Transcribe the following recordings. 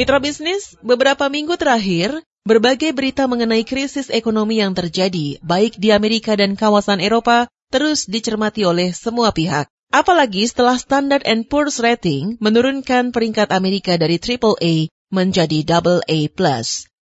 Mitra bisnis, beberapa minggu terakhir, berbagai berita mengenai krisis ekonomi yang terjadi, baik di Amerika dan kawasan Eropa, terus dicermati oleh semua pihak. Apalagi setelah Standard Poor's Rating menurunkan peringkat Amerika dari AAA menjadi AA+.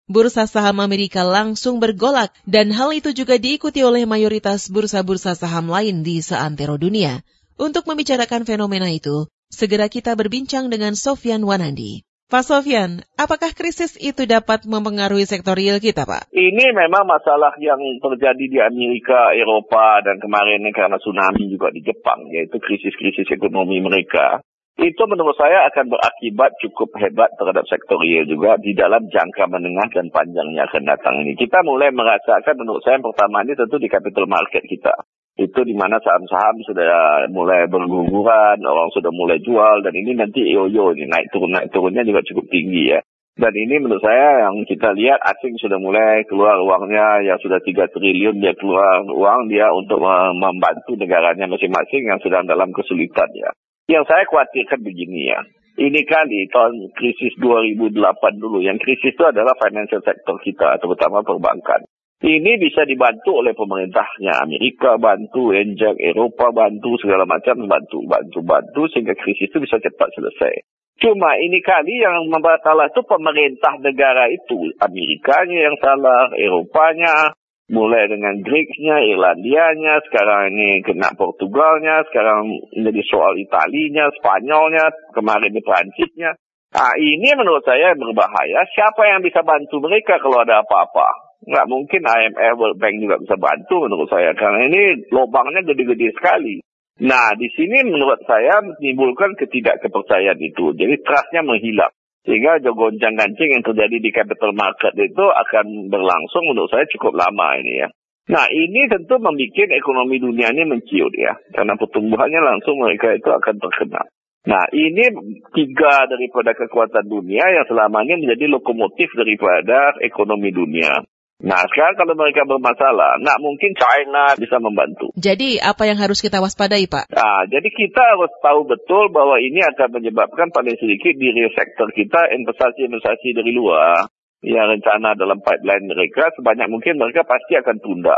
Bursa saham Amerika langsung bergolak dan hal itu juga diikuti oleh mayoritas bursa-bursa saham lain di seantero dunia. Untuk membicarakan fenomena itu, segera kita berbincang dengan Sofian Wanandi. Pak Sofian, apakah krisis itu dapat mempengaruhi sektor real kita, Pak? Ini memang masalah yang terjadi di Amerika, Eropa, dan kemarin karena tsunami juga di Jepang, yaitu krisis-krisis ekonomi mereka. Itu menurut saya akan berakibat cukup hebat terhadap sektor real juga di dalam jangka menengah dan panjangnya akan datang ini. Kita mulai merasakan menurut saya yang pertama ini tentu di capital market kita itu di mana saham-saham sudah mulai berguguran, orang sudah mulai jual, dan ini nanti yo-yo ini naik turun naik turunnya juga cukup tinggi ya. Dan ini menurut saya yang kita lihat asing sudah mulai keluar uangnya yang sudah 3 triliun dia keluar uang dia untuk membantu negaranya masing-masing yang sedang dalam kesulitan ya. Yang saya khawatirkan begini ya. Ini di tahun krisis 2008 dulu. Yang krisis itu adalah financial sector kita, terutama perbankan. Ini bisa dibantu oleh pemerintahnya. Amerika bantu, Enjak, Eropa bantu, segala macam bantu, bantu, bantu sehingga krisis itu bisa cepat selesai. Cuma ini kali yang membuat salah itu pemerintah negara itu. Amerikanya yang salah, Eropanya, mulai dengan Greeknya, Irlandianya, sekarang ini kena Portugalnya, sekarang menjadi soal Italinya, Spanyolnya, kemarin di Perancisnya. Nah, ini menurut saya berbahaya. Siapa yang bisa bantu mereka kalau ada apa-apa? Nggak mungkin IMF World Bank juga bisa bantu menurut saya karena ini lubangnya gede-gede sekali. Nah, di sini menurut saya menimbulkan ketidakkepercayaan itu. Jadi trustnya menghilang. Sehingga goncang gancing yang terjadi di capital market itu akan berlangsung menurut saya cukup lama ini ya. Nah ini tentu membuat ekonomi dunia ini menciut ya. Karena pertumbuhannya langsung mereka itu akan terkena. Nah ini tiga daripada kekuatan dunia yang selama ini menjadi lokomotif daripada ekonomi dunia. Nah, sekarang kalau mereka bermasalah, nak mungkin China bisa membantu. Jadi, apa yang harus kita waspadai, Pak? Nah, jadi kita harus tahu betul bahwa ini akan menyebabkan paling sedikit di real sektor kita investasi-investasi dari luar yang rencana dalam pipeline mereka, sebanyak mungkin mereka pasti akan tunda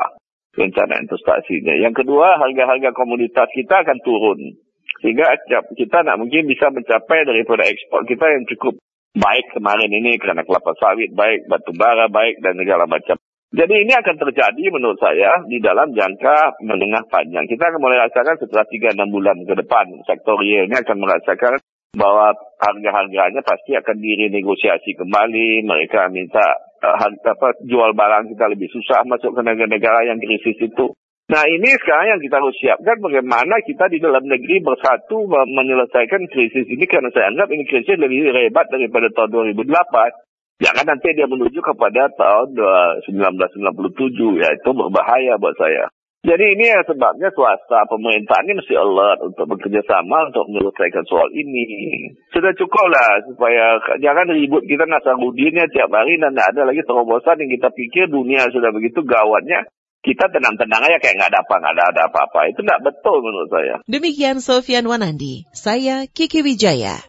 rencana investasinya. Yang kedua, harga-harga komoditas kita akan turun. Sehingga kita nak mungkin bisa mencapai daripada ekspor kita yang cukup baik kemarin ini karena kelapa sawit baik, batu bara baik dan segala macam. Jadi ini akan terjadi menurut saya di dalam jangka menengah panjang. Kita akan mulai rasakan setelah 3-6 bulan ke depan. Sektor realnya akan merasakan bahwa harga-harganya pasti akan direnegosiasi kembali. Mereka minta uh, harga, apa, jual barang kita lebih susah masuk ke negara-negara yang krisis itu. Nah ini sekarang yang kita harus siapkan bagaimana kita di dalam negeri bersatu menyelesaikan krisis ini karena saya anggap ini krisis lebih hebat daripada tahun 2008. Jangan nanti dia menuju kepada tahun 1997 ya itu berbahaya buat saya. Jadi ini ya sebabnya swasta pemerintah ini mesti alert untuk bekerja sama untuk menyelesaikan soal ini. Sudah cukup lah supaya jangan ribut kita nasarudinnya tiap hari dan tidak ada lagi terobosan yang kita pikir dunia sudah begitu gawatnya kita tenang-tenang aja kayak nggak ada apa nggak ada apa-apa itu nggak betul menurut saya. Demikian Sofian Wanandi, saya Kiki Wijaya.